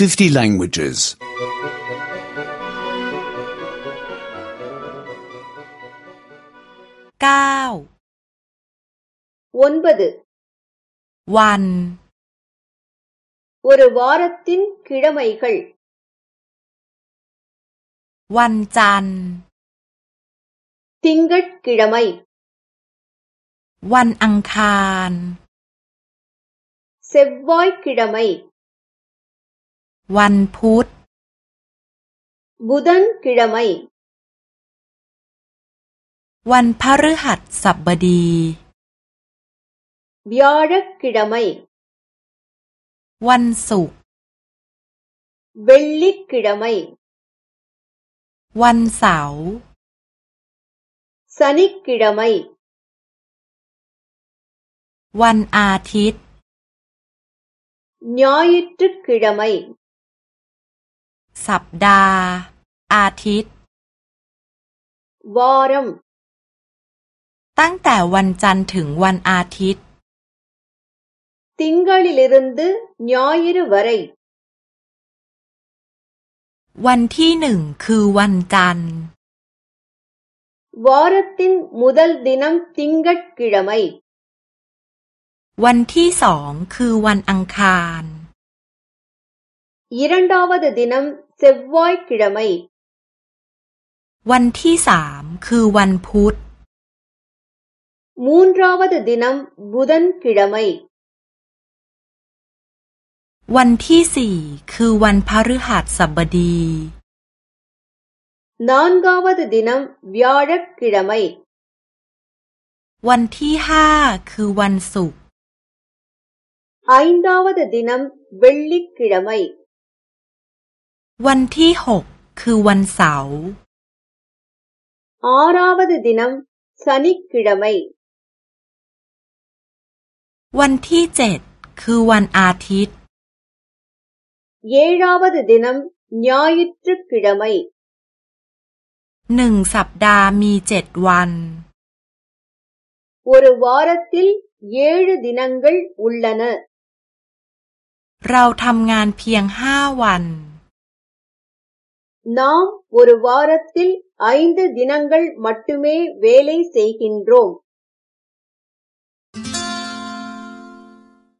50 languages. 9 ஒன்பது วัน ஒரு வாரத்தின் கிழமைகள் วันจันทร์ திங்கட்கிழமை วันอังคาร செவ்வாய்க்கிழமை วันพุธ บุดันคิดไมัวันพฤหัสสับบดีบิอารักคิดไมัวันศุกร์เบลลิกคิดไมัวันเสาร์สันิกคิดไมัวันอาทิตย์ ย้อยทุกข์ขึ้นมาสัปดาห์ อาทิตย์วอรัมตั้งแต่วันจันทร์ถึงวันอาทิตย์ติงก க ள ி ல ி ர ு ந ் த ยอாยุวรัยวันที่หนึ่งคือวันจันทร์วா ர த ต த ிมุดลด ல ் த น ன ம ் த งกัดก்ดிม ம วันที่สองคือวันอังคาร இரண்டாவது த ி ன ம เซெว்ยค ய ் க ม ழ ம ைวันที่สามคือวันพุธมูนราวดดินัมบุดันคิดไมวันที่สี่คือวันพฤหัสบดีนานกาวดดินัมวิอารักคิดไมวันที่ห้าคือวันศุกร์อิน์ดาวดดินัมเบลลิกคิดไมวันที่หกคือวันเสาร์ ஆறாவது தினம் சனிக்கிழமை วันที่เจ็ดคือวันอาทิตย์ เยร வ த ด தினம் ஞ ย ய ி ற ் ற ு க ் க ி ழ ம หนึ่งสัปดาห์มีเจ็ดวัน ஒரு வாரத்தில் ஏழு தினங்கள் உ ள เราทำงานเพียงห้าวัน நாம் ஒரு வாரத்தில் ஐந்து தினங்கள் மட்டுமே வேலை செய்கின்றோம்.